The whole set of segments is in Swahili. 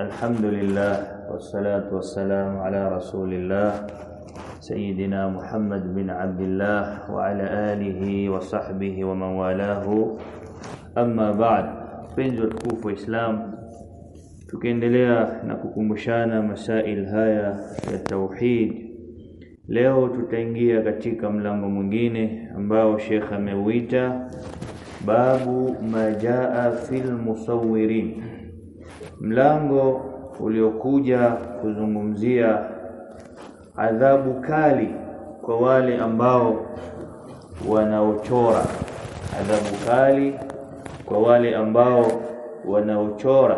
الحمد لله والصلاة والسلام على رسول الله سيدنا محمد بن عبد الله وعلى آله وصحبه ومن والاه. أما بعد فينزو الكوف إسلام تكين لليا نككم شانا مسائل هيا التوحيد leo tutaingia katika mlango أمباو ambao ميويتا. باب ما جاء في المصورين. Mlango uliokuja kuzungumzia adhabu kali kwa wale ambao wanaochora. Adhabu kali kwa wale ambao wanaochora.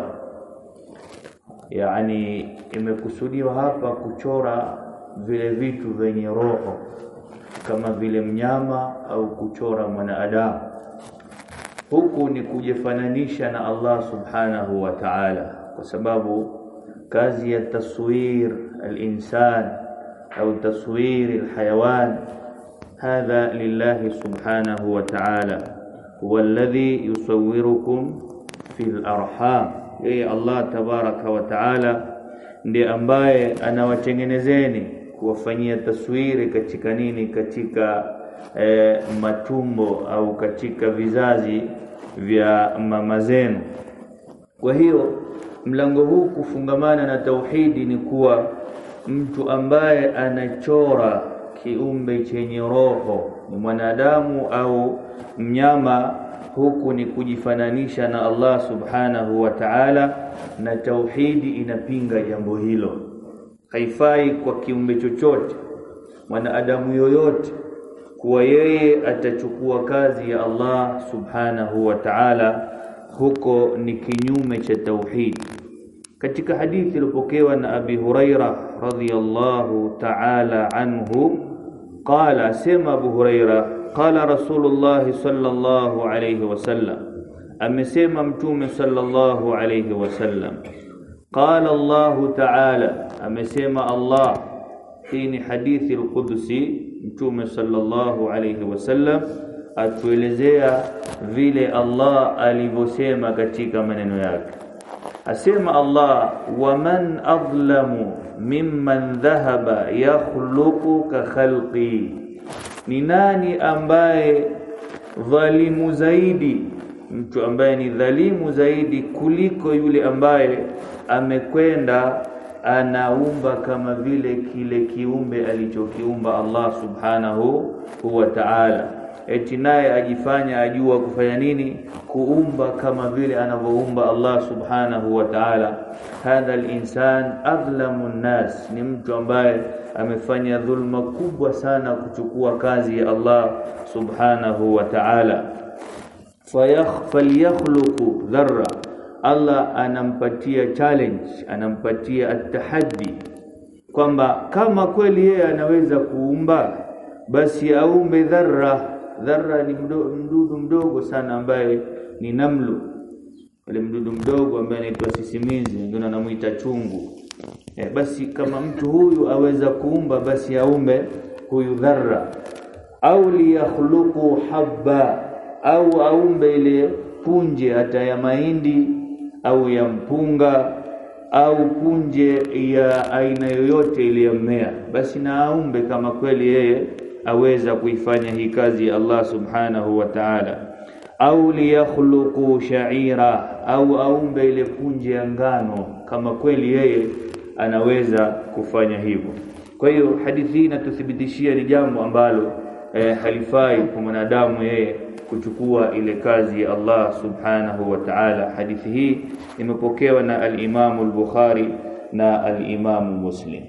Yani imekusudiwa hapa kuchora vile vitu vyenye roho kama vile mnyama au kuchora mwanadamu huku ni kujifananisha na Allah subhanahu wa ta'ala kwa sababu kazi ya taswir al-insan au taswir al-hayawan hadha lillahi subhanahu wa ta'ala huwa alladhi yusawwirukum fil arham yeye Allah tabaraka wa ta'ala ndiye ambaye anawatengenezeni kuwafanyia taswiri katika nini katika e, matumbo au katika vizazi vya mama zenu. Kwa hiyo mlango huu kufungamana na tauhidi ni kuwa mtu ambaye anachora kiumbe chenye roho ni mwanadamu au mnyama huku ni kujifananisha na Allah subhanahu wa ta'ala na tauhidi inapinga jambo hilo. Haifai kwa kiumbe chochote mwanadamu yoyote kuwa yeye atachukua kazi ya Allah subhanahu wa ta'ala huko ni kinyume cha tauhid katika hadithi iliyopokewa na Abi Huraira radhiyallahu ta'ala anhu qala sema Abu Huraira qala Rasulullah sallallahu alayhi wasallam amesema mtume sallallahu alayhi wasallam qala Allah ta'ala amesema Allah hii ni hadithi al-Qudsi mtume sallallahu alayhi wasallam atuelezea vile Allah alivyosema katika maneno yake asema Allah waman adlamu mimman dhahaba yakhluqu ka khalqi ni nani ambaye dhalimu zaidi mtu ambaye ni dhalimu zaidi kuliko yule ambaye amekwenda anaumba kama vile kile kiumbe alichokiumba Allah subhanahu wa ta'ala. Eti naye ajifanya ajua kufanya nini? Kuumba kama vile anavyoumba Allah subhanahu wa ta'ala. Hadha al-insan adlamu nas ni mtu ambaye amefanya dhulma kubwa sana kuchukua kazi ya Allah subhanahu wa ta'ala. Falyakhluqu dharra Allah anampatia challenge anampatia atahaddi kwamba kama kweli yeye anaweza kuumba basi aumbe dharra. Dharra ni mdudu mdogo sana ambaye ni namlu. Ile mdudu mdogo ambaye anaitwa sisimizi wengine anamuita chungu. E, basi kama mtu huyu aweza kuumba basi aumbe huyu dharra. Au liyakhluqu habba au aumbe ile punje hata ya mahindi au ya mpunga au punje ya aina yoyote ile ya mmea basi na aumbe kama kweli yeye aweza kuifanya hii kazi ya Allah subhanahu wa ta'ala. Au liyakhluqu sha'ira au aumbe ile punje ya ngano kama kweli yeye anaweza kufanya hivyo. Kwa hiyo hadithi hii inatuthibitishia ni jambo ambalo eh, halifai kwa mwanadamu yeye kuchukua ile kazi ya Allah subhanahu wa ta'ala. Hadithi hii imepokewa na al-Imam al-Bukhari na al-Imam Muslim.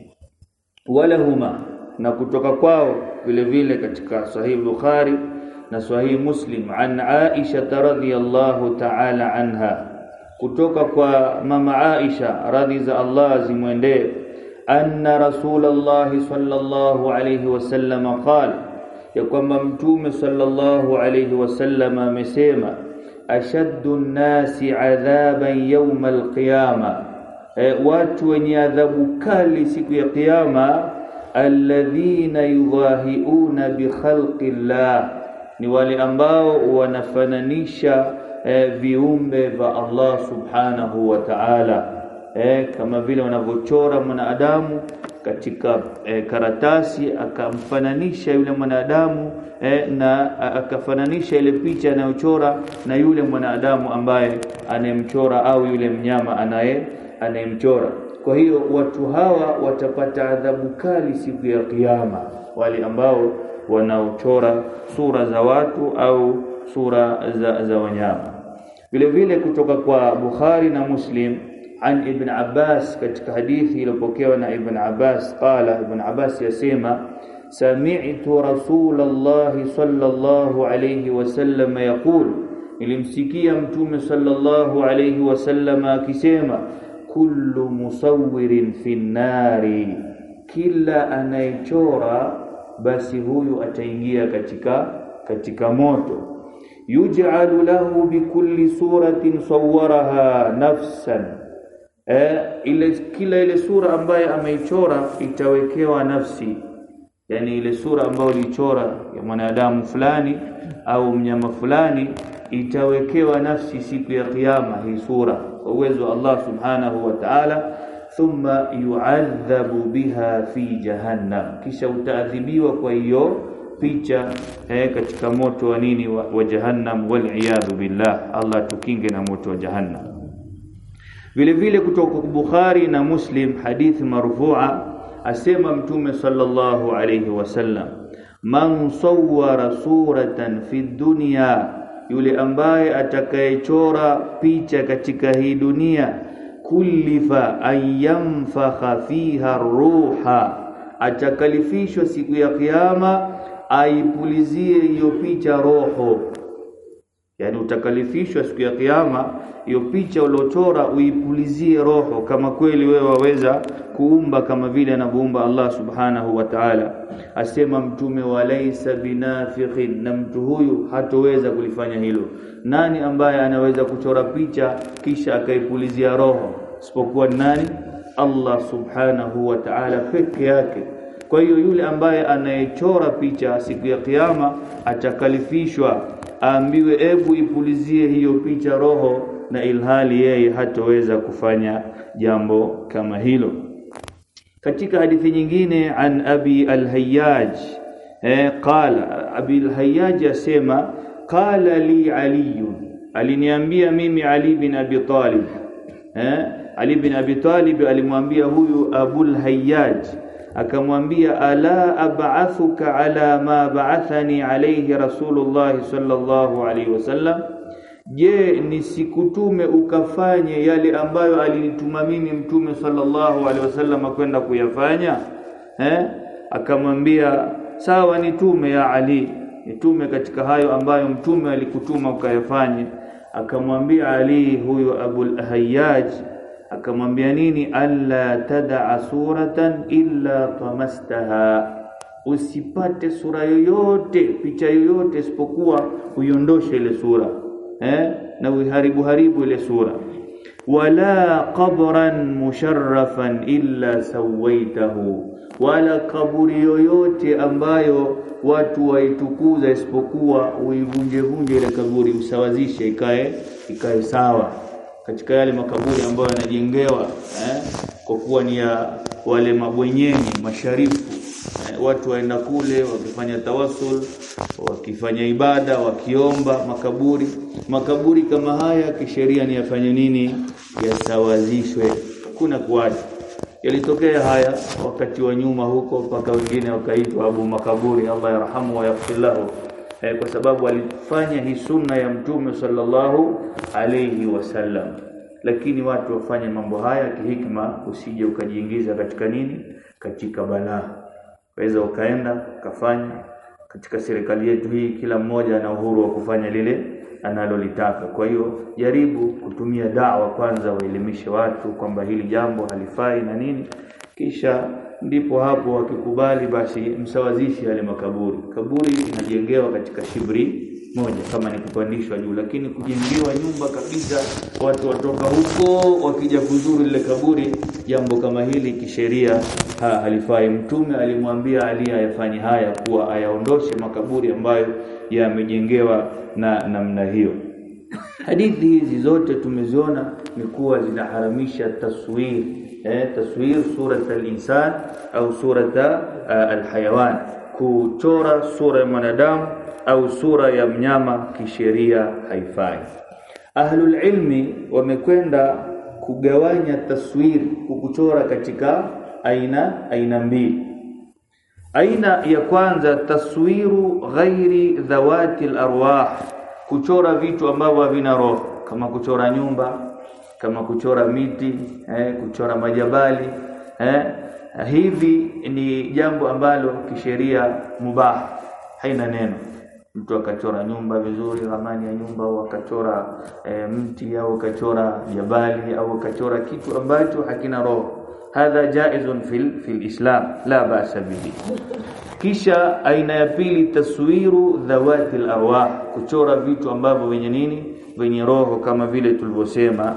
Walahuma na kutoka kwao vile vile katika sahih Bukhari na sahih Muslim an Aisha radhiyallahu ta'ala anha. Kutoka kwa mama Aisha radhi za Allah zimwendee. Anna rasulullah sallallahu alayhi wasallam qala ya kwamba mtume sallallahu alayhi wasallam amesema ashaddu nnasi adhaban yawm alqiyama. E, watu wenye adhabu kali siku ya kiyama alladhina yudhahiuna bikhalqi llah ni wale ambao wanafananisha e, viumbe vya Allah subhanahu wa ta'ala e, kama vile wanavyochora mwanadamu katika eh, karatasi akamfananisha yule mwanadamu eh, na akafananisha ile picha anayochora na yule mwanadamu ambaye anayemchora au yule mnyama anaye anayemchora. Kwa hiyo watu hawa watapata adhabu kali siku ya Kiyama, wale ambao wanaochora sura za watu au sura za, za wanyama. Vile vile kutoka kwa Bukhari na Muslim an Ibn Abbas, katika hadithi iliyopokewa na Ibn Abbas, qala Ibn Abbas yasema sami'tu Rasulullah sallallahu alayhi wasallam yaqul, nilimsikia Mtume sallallahu alayhi wasallam akisema kullu musawwirin fi nnari, kila anayechora basi huyu ataingia katika katika moto. Yuj'alu lahu bikulli suratin sawwaraha nafsan eh, ile kila ile sura ambayo ameichora itawekewa nafsi, yani ile sura ambayo ulichora ya mwanadamu fulani au mnyama fulani itawekewa nafsi siku ya Kiyama, hii sura kwa uwezo wa Allah subhanahu wa ta'ala. Thumma yu'adhabu biha fi jahannam, kisha utaadhibiwa kwa hiyo picha eh, katika moto wa nini wa, wa jahannam. Wal billah, Allah tukinge na moto wa jahannam. Vile vile kutoka Bukhari na Muslim hadithi marfu'a asema Mtume sallallahu alayhi wasallam, man sawwara suratan fi dunya, yule ambaye atakayechora picha katika hii dunia, kulifa an yanfakha fiha ruha, atakalifishwa siku ya Kiyama aipulizie hiyo picha roho yani utakalifishwa siku ya kiyama hiyo picha uliochora uipulizie roho, kama kweli wewe waweza kuumba kama vile anavyoumba Allah subhanahu wa ta'ala. Asema Mtume, wa laisa binafikhin, na mtu huyu hatoweza kulifanya hilo. Nani ambaye anaweza kuchora picha kisha akaipulizia roho isipokuwa nani? Allah subhanahu wa ta'ala peke yake. Kwa hiyo yule ambaye anayechora picha siku ya kiyama atakalifishwa aambiwe ebu ipulizie hiyo picha roho, na ilhali yeye hatoweza kufanya jambo kama hilo. Katika hadithi nyingine, an abi al-Hayyaj eh, qala abi al-Hayyaj asema qala li Ali, aliniambia mimi Ali bin Abi Talib eh, Ali bin Abi Talib alimwambia huyu Abul Hayyaj akamwambia ala ab'athuka ala ma ba'athani alayhi rasulullah sallallahu alayhi wasallam, je, nisikutume ukafanye yale ambayo alinituma mimi mtume sallallahu alayhi wasallam kwenda kuyafanya eh? Akamwambia sawa, nitume ya Ali, nitume katika hayo ambayo mtume alikutuma ukayafanye. Akamwambia Ali huyo Abul Hayyaj akamwambia nini? alla tadaa suratan illa tamastaha, usipate sura yoyote picha yoyote isipokuwa uiondoshe ile sura eh, na uiharibu haribu ile sura. wala qabran musharrafan illa sawaitahu, wala kaburi yoyote ambayo watu waitukuza isipokuwa uivunjevunje ile kaburi, usawazishe ikae ikae sawa katika yale makaburi ambayo yanajengewa eh, kwa kuwa ni ya wale mabwenyenye masharifu eh, watu waenda kule wakifanya tawasul, wakifanya ibada, wakiomba makaburi. Makaburi kama haya kisheria ni yafanye nini? Yasawazishwe, kuna kuwaje Yalitokea haya wakati wa nyuma huko, mpaka wengine wakaitwa Abu Makaburi, Allah yarhamu wa yaghfir lahu eh, kwa sababu alifanya hii sunna ya Mtume sallallahu alayhi wasallam. Lakini watu wafanye mambo haya kihikma, usije ukajiingiza katika nini, katika balaa. Waweza ukaenda ukafanya. Katika serikali yetu hii, kila mmoja ana uhuru wa kufanya lile analolitaka. Kwa hiyo jaribu kutumia dawa kwanza, waelimishe watu kwamba hili jambo halifai na nini, kisha ndipo hapo wakikubali, basi msawazishi yale makaburi. Kaburi inajengewa katika shibri moja, kama ni kupandishwa juu, lakini kujengewa nyumba kabisa, watu watoka huko wakija kuzuru lile kaburi, jambo kama hili kisheria ha, halifai. Mtume alimwambia Ali ayafanye haya, kuwa ayaondoshe makaburi ambayo yamejengewa na namna hiyo. hadithi hizi zote tumeziona ni kuwa zinaharamisha taswir eh, taswir surat al-insan au surat uh, al-hayawan. Kuchora sura ya mwanadamu au sura ya mnyama kisheria haifai. Ahlul ilmi wamekwenda kugawanya taswir kukuchora katika aina aina mbili. Aina ya kwanza taswiru ghairi dhawati al-arwah. Kuchora vitu ambavyo havina roho. Kama kuchora nyumba kama kuchora miti eh, kuchora majabali eh, hivi ni jambo ambalo kisheria mubah haina neno. Mtu akachora nyumba vizuri ramani ya nyumba au akachora e, mti au akachora jabali au akachora kitu ambacho hakina roho. Hadha jaizun fil fil islam la ba'sa bihi. Kisha aina ya pili taswiru dhawati al-arwah kuchora vitu ambavyo wenye nini? Wenye roho kama vile tulivyosema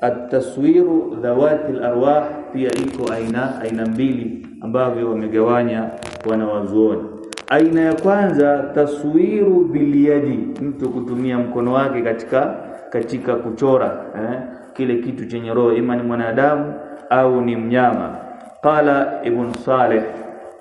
at-taswiru dhawati al-arwah pia iko aina aina mbili ambavyo wamegawanya wanawazuoni. Aina ya kwanza taswiru biliyadi mtu kutumia mkono wake katika katika kuchora eh, kile kitu chenye roho ima ni mwanadamu au ni mnyama. Qala ibn salih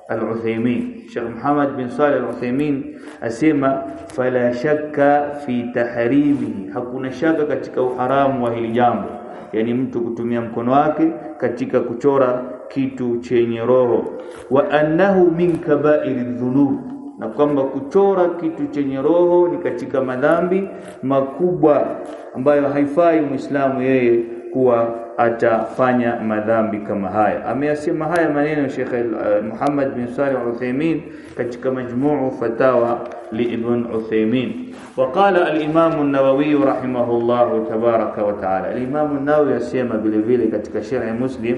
al-Uthaymeen Sheikh Muhammad bin Saleh al-Uthaymeen asema fala shakka fi tahrimihi. Hakuna shaka katika uharamu wa hili jambo yani mtu kutumia mkono wake katika kuchora kitu chenye roho. Wa annahu min kaba'iri dhunub na kwamba kuchora kitu chenye roho ni katika madhambi makubwa ambayo haifai muislamu yeye kuwa atafanya madhambi kama haya. Ameyasema haya maneno Sheikh uh, Muhammad bin Salih Uthaymeen katika majmuu fatawa li Ibn Uthaymeen. Waqala al-Imam an-Nawawi rahimahullah tabaraka wa taala. Al-Imam an-Nawawi asema vile vile katika Sharh Muslim,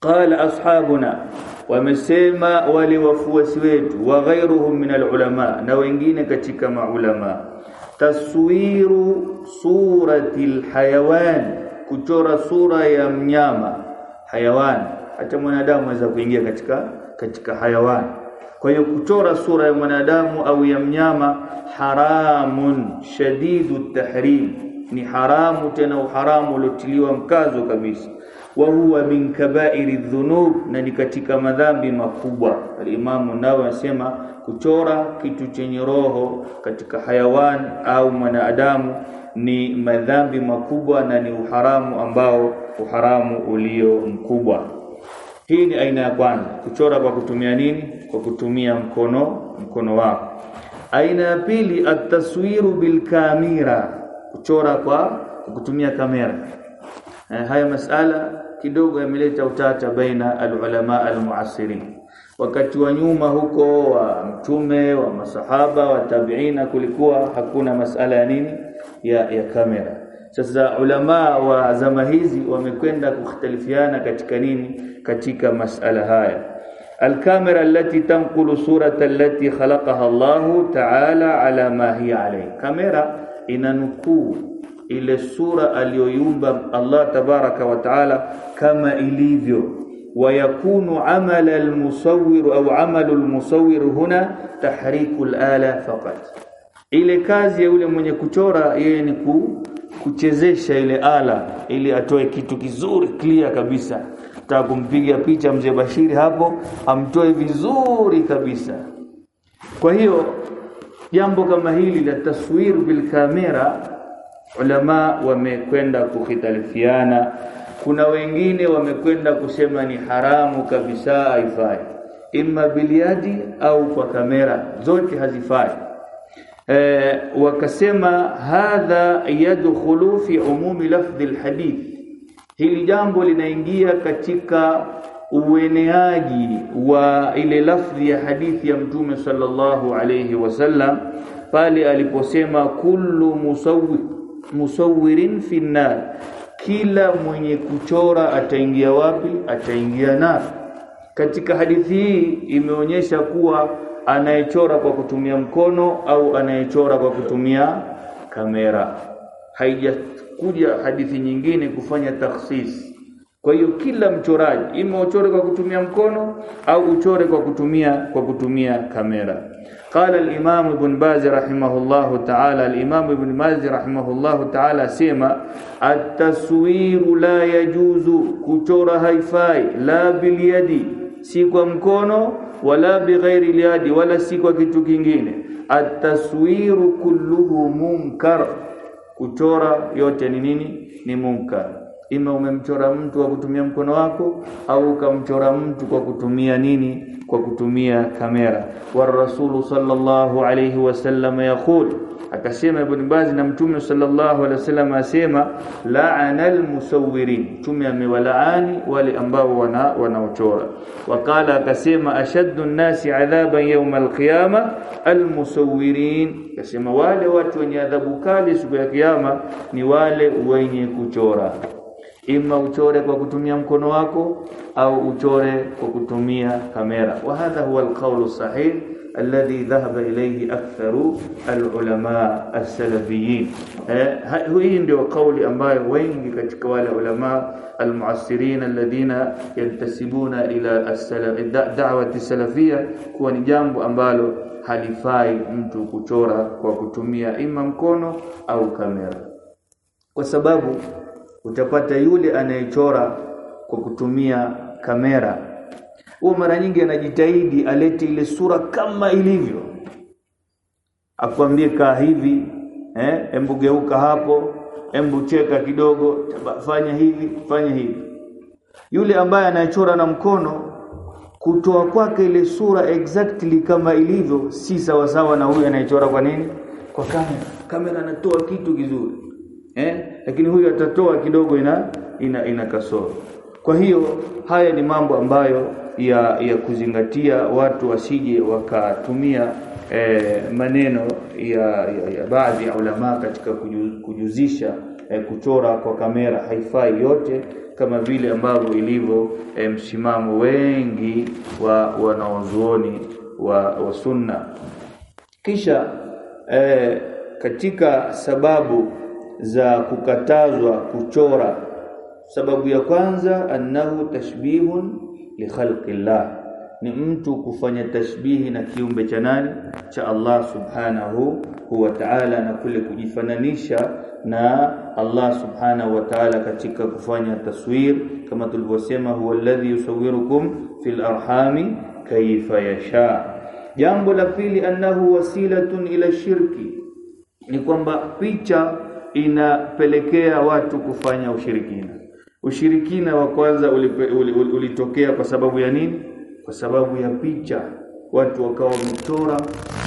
qala ashabuna wamesema wale wafuasi wetu wa ghairuhum min al-ulama na wengine katika maulama taswiru surati al-hayawan kuchora sura ya mnyama hayawan hata mwanadamu anaweza kuingia katika katika hayawan kwa hiyo kuchora sura ya mwanadamu au ya mnyama haramun shadidu tahrim. Ni haramu tena uharamu uliotiliwa mkazo kabisa. Wa huwa min kaba'iri dhunub na ni katika madhambi makubwa. Alimamu nao anasema kuchora kitu chenye roho katika hayawan au mwanadamu ni madhambi makubwa na ni uharamu ambao uharamu ulio mkubwa. Hii ni aina ya kwanza. Kuchora kwa kutumia nini? Kwa kutumia mkono mkono wako. Aina ya pili ataswiru bilkamera kuchora kwa kutumia kamera. Eh, haya masala kidogo yameleta utata baina alulama almuasirin wakati wa nyuma huko wa mtume wa masahaba wa tabiina kulikuwa hakuna masala ya nini ya, ya kamera sasa ulama wa zama hizi wamekwenda kukhtalifiana katika nini katika masala haya الكاميرا التي تنقل صورة التي خلقها الله تعالى على ما هي عليه كاميرا inanukuu ile sura aliyoiumba Allah tabaraka wa taala kama ilivyo ويكون عمل المصور au عمل المصور هنا تحريك الآلة فقط ile kazi ya yule mwenye kuchora yeye ni ku, kuchezesha ile ala ili atoe kitu kizuri clear kabisa. Ta kumpiga picha mzee Bashiri hapo amtoe vizuri kabisa. Kwa hiyo jambo kama hili la taswir bil kamera ulama wamekwenda kukhitalifiana kuna wengine wamekwenda kusema ni haramu kabisa haifai. Imma biliadi au kwa kamera zote hazifai e, wakasema hadha yadkhulu fi umumi lafdhi alhadith. Hili jambo linaingia katika ueneaji wa ile lafdhi ya hadithi ya mtume sallallahu alayhi wasallam pale aliposema kullu musawwir musawwirin fi nar kila mwenye kuchora ataingia wapi? Ataingia nar. Katika hadithi hii imeonyesha kuwa anayechora kwa kutumia mkono au anayechora kwa kutumia kamera haijakuja hadithi nyingine kufanya takhsis Kwa hiyo kila mchoraji ima uchore kwa kutumia mkono au uchore kwa kutumia kwa kutumia kamera. Qala al-Imam Ibn Baz rahimahullah ta'ala, al-Imam Ibn Baz rahimahullah ta'ala sema at-taswiru la yajuzu, kuchora haifai, la bilyadi, si kwa mkono wala bighairi liadi, wala si kwa kitu kingine. At-taswiru kulluhu munkar, kuchora yote ni nini? Ni munkar ima umemchora mtu kwa kutumia mkono wako au ukamchora mtu kwa kutumia nini kwa kutumia kamera wa rasulu sallallahu alayhi wasallam yaqul akasema ibn Baz na mtume sallallahu alaihi wasallam asema la'ana almusawwirin. Mtume amewalaani wale ambao wana wanaochora. Wakala akasema ashaddu an-nasi adhaban yawm al-qiyama almusawwirin. Akasema wale watu wenye adhabu kali siku ya kiyama ni wale wenye kuchora. Ima uchore kwa kutumia mkono wako au uchore kwa kutumia kamera. Wa hadha huwa alqawl sahih alladhi dhahaba ilayhi aktharu alulama as-salafiyin hii ndio kauli ambayo wengi katika wale ulama almuasirin alladhina yantasibuna ila da'wati salafia kuwa ni jambo ambalo halifai mtu kuchora kwa kutumia ima mkono au kamera kwa sababu utapata yule anayechora kwa kutumia kamera huo mara nyingi anajitahidi alete ile sura kama ilivyo. Akwambie kaa hivi eh embu geuka hapo embu cheka kidogo fanya hivi fanya hivi. Yule ambaye anachora na mkono kutoa kwake ile sura exactly kama ilivyo si sawa sawa na huyu anayechora kwa nini? Kwa kamera. Kamera anatoa kitu kizuri eh lakini huyu atatoa kidogo ina ina, ina kasoro. Kwa hiyo haya ni mambo ambayo ya ya kuzingatia watu wasije wakatumia eh, maneno ya, ya, ya baadhi ya ulama katika kujuzisha eh, kuchora kwa kamera. Haifai yote kama vile ambavyo ilivyo eh, msimamo wengi wa wanaozuoni wa, wa sunna. Kisha eh, katika sababu za kukatazwa kuchora sababu ya kwanza annahu tashbihun li khalqillah. Ni mtu kufanya tashbihi na kiumbe cha nani? Cha Allah subhanahu wa ta'ala na kule kujifananisha na Allah subhanahu wa ta'ala katika kufanya taswir. Kama tulivyosema huwa alladhi yusawwirukum fil arhami kaifa yasha. Jambo la pili annahu wasilatun ila shirki. Ni kwamba picha inapelekea watu kufanya ushirikina ushirikina wa kwanza ulitokea kwa sababu ya nini? Kwa sababu ya picha. Watu wakawa wamechora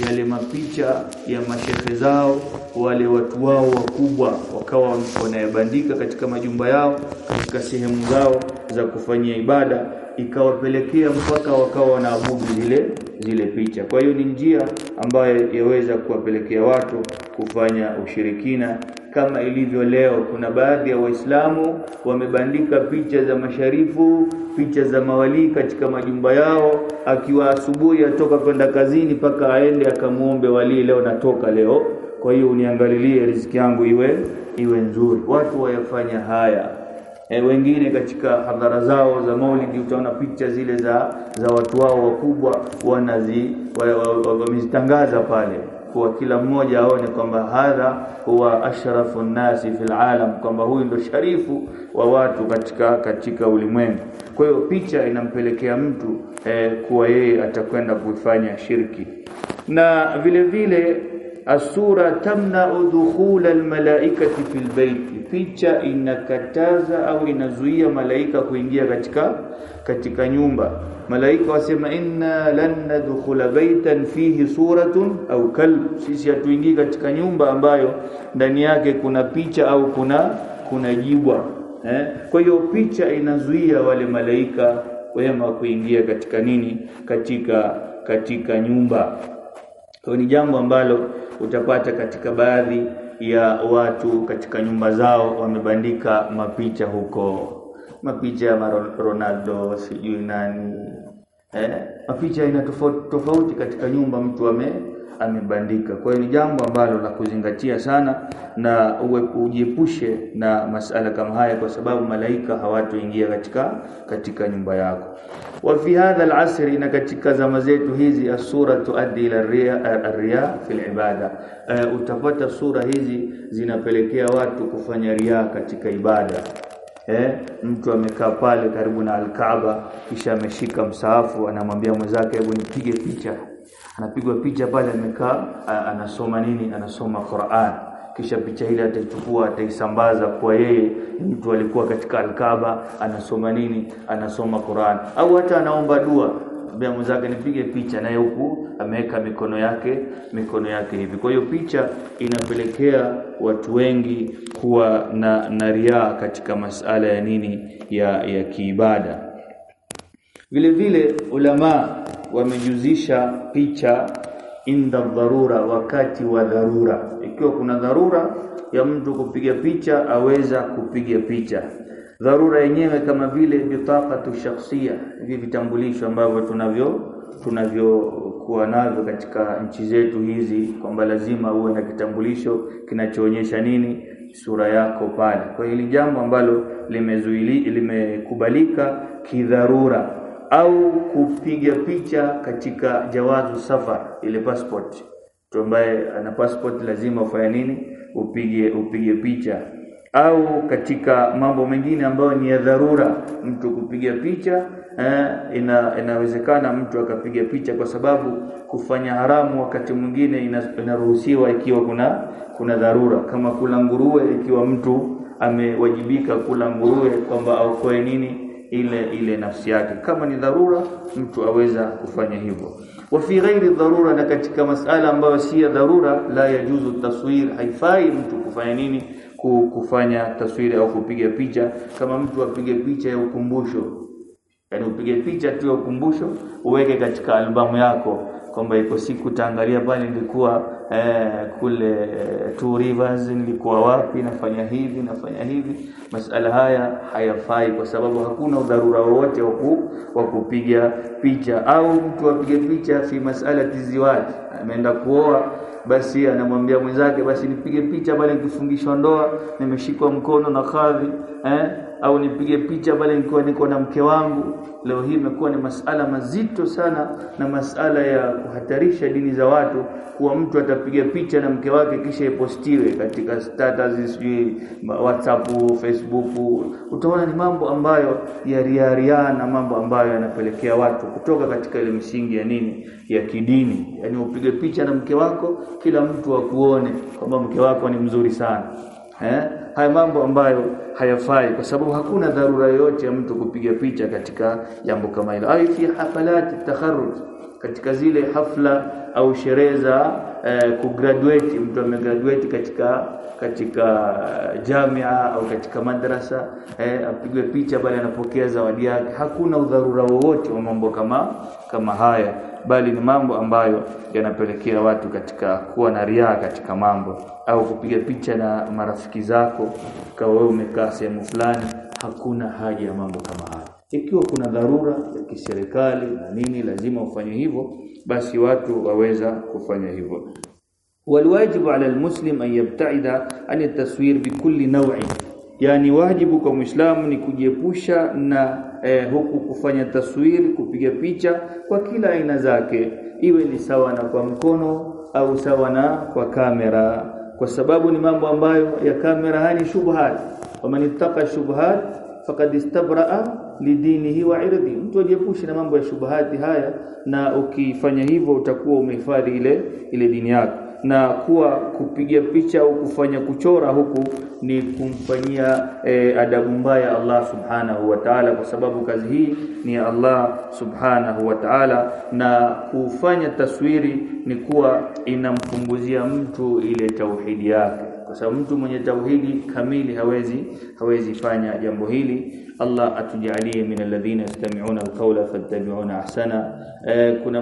yale mapicha ya mashehe zao wale watu wao wakubwa wakawa wanayabandika katika majumba yao katika sehemu zao za kufanyia ibada. Ikawapelekea mpaka wakawa wanaabudu zile zile picha. Kwa hiyo ni njia ambayo yaweza kuwapelekea watu kufanya ushirikina kama ilivyo leo. Kuna baadhi ya waislamu wamebandika picha za masharifu picha za mawalii katika majumba yao akiwa asubuhi atoka kwenda kazini paka aende akamuombe walii leo natoka leo. Kwa hiyo uniangalilie riziki yangu iwe iwe nzuri. Watu wayafanya haya. E, wengine katika hadhara zao za maulidi utaona picha zile za za watu wao wakubwa wanazi wamezitangaza wa, wa, pale kwa kila mmoja aone kwamba hadha huwa ashrafu nnasi fil alam kwamba huyu ndo sharifu wa watu katika katika ulimwengu. Kwa hiyo picha inampelekea mtu eh, kuwa yeye atakwenda kuifanya shirki. Na vile vile asura tamna dukhul almalaikati fil baiti picha inakataza au inazuia malaika kuingia katika katika nyumba. Malaika wasema inna lan nadkhula baitan fihi suratun au kalb. Sisi hatuingii katika nyumba ambayo ndani yake kuna picha au kuna kuna jibwa eh? kwa hiyo picha inazuia wale malaika wema kuingia katika nini? Katika katika nyumba. Kwa ni jambo ambalo utapata katika baadhi ya watu katika nyumba zao wamebandika mapicha huko. Mapicha ya Ronaldo sijui nani. Eh mapicha ina tofauti tofauti katika nyumba mtu ame amebandika. Kwa hiyo ni jambo ambalo la kuzingatia sana, na ujiepushe na masala kama haya, kwa sababu malaika hawatoingia katika katika nyumba yako. Wa fi hadha al-asri, na katika zama zetu hizi, asura tuaddi ila riya fi ibada, uh, utapata sura hizi zinapelekea watu kufanya riya katika ibada. Eh, mtu amekaa pale karibu na Al-Kaaba kisha ameshika msaafu anamwambia mwenzake hebu nipige picha anapigwa picha pale amekaa anasoma nini? Anasoma Qur'an. Kisha picha ile ataichukua ataisambaza kwa yeye. Mtu alikuwa katika Al-Kaaba anasoma nini? Anasoma Qur'an. Au hata anaomba dua. Mbea mwenzake nipige picha. Naye huku ameweka mikono yake mikono yake hivi. Kwa hiyo picha inapelekea watu wengi kuwa na na riaa katika masala ya nini? Ya ya kiibada. Vile vile ulama wamejuzisha picha inda dharura wakati wa dharura. Ikiwa kuna dharura ya mtu kupiga picha aweza kupiga picha. Dharura yenyewe kama vile bitaqatu shakhsia hivi vitambulisho ambavyo tunavyo tunavyokuwa navyo katika nchi zetu hizi kwamba lazima uwe na kitambulisho kinachoonyesha nini? Sura yako pale. Kwa hili jambo ambalo limezuili limekubalika kidharura au kupiga picha katika jawazu safar ile passport. Mtu ambaye ana passport lazima ufanye nini? Upige upige picha. Au katika mambo mengine ambayo ni ya dharura mtu kupiga picha eh, ina, inawezekana mtu akapiga picha kwa sababu kufanya haramu wakati mwingine inaruhusiwa ikiwa kuna kuna dharura. Kama kula nguruwe ikiwa mtu amewajibika kula nguruwe kwamba aokoe nini ile ile nafsi yake. Kama ni dharura mtu aweza kufanya hivyo. Wa fi ghairi dharura na katika masala ambayo si ya dharura la yajuzu taswir. Haifai mtu kufanya nini? Kufanya taswiri au kupiga picha. Kama mtu apige picha ya ukumbusho. Yani upige picha tu ya ukumbusho uweke katika albamu yako. Kwamba iko siku taangalia pale nilikuwa eh, kule Two Rivers nilikuwa wapi nafanya hivi nafanya hivi. Masala haya hayafai kwa sababu hakuna udharura wowote wa kupiga picha. Au mtu apige picha fi masala tiziwaji ameenda kuoa basi anamwambia mwenzake basi nipige picha pale nikifungishwa ndoa nimeshikwa mkono na kadhi eh au nipige picha pale nikiwa niko na mke wangu. Leo hii imekuwa ni masala mazito sana na masala ya kuhatarisha dini za watu kuwa mtu atapiga picha na mke wake kisha ipostiwe katika status sijui WhatsApp Facebook. Utaona ni mambo ambayo ya riaria na mambo ambayo yanapelekea watu kutoka katika ile msingi ya nini ya kidini. Yani upige picha na mke wako kila mtu akuone kwamba mke wako ni mzuri sana eh haya mambo ambayo hayafai kwa sababu hakuna dharura yoyote ya mtu kupiga picha katika jambo kama hilo. Au fi hafalati takharruj katika zile hafla au sherehe za eh, kugraduate mtu amegraduate katika katika jamia au katika madrasa eh, apigwe picha bali anapokea zawadi yake. Hakuna udharura wowote wa mambo kama kama haya bali ni mambo ambayo yanapelekea watu katika kuwa na riaa katika mambo au kupiga picha na marafiki zako. Kawa wewe umekaa sehemu fulani hakuna haja ya mambo kama haya ikiwa kuna dharura ya kiserikali na nini, lazima ufanye hivyo, basi watu waweza kufanya hivyo. Walwajibu ala almuslim an yabtaida an at-taswir bikulli naw'i, yani wajibu kwa muislamu ni kujiepusha na eh, huku kufanya taswir kupiga picha kwa kila aina zake, iwe ni sawa na kwa mkono au sawa na kwa kamera, kwa sababu ni mambo ambayo ya kamera hani shubhat, waman ittaqa shubhat faqad istabraa lidinihi wa irdi mtu ajiepushe na mambo ya shubahati haya na ukifanya hivyo utakuwa umehifadhi ile ile dini yako. Na kuwa kupiga picha au kufanya kuchora huku ni kumfanyia e, adabu mbaya Allah subhanahu wa ta'ala kwa sababu kazi hii ni ya Allah subhanahu wa ta'ala. Na kufanya taswiri ni kuwa inampunguzia mtu ile tauhidi yake. Kwa sababu mtu mwenye tauhidi kamili hawezi hawezi fanya jambo hili الله أتجعليه من الذين يستمعون القول فاتبعون أحسنا آه، كنا